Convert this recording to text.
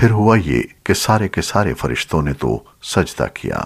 پھر ہوا یہ کہ سارے کے سارے فرشتوں نے تو سجدہ کیا۔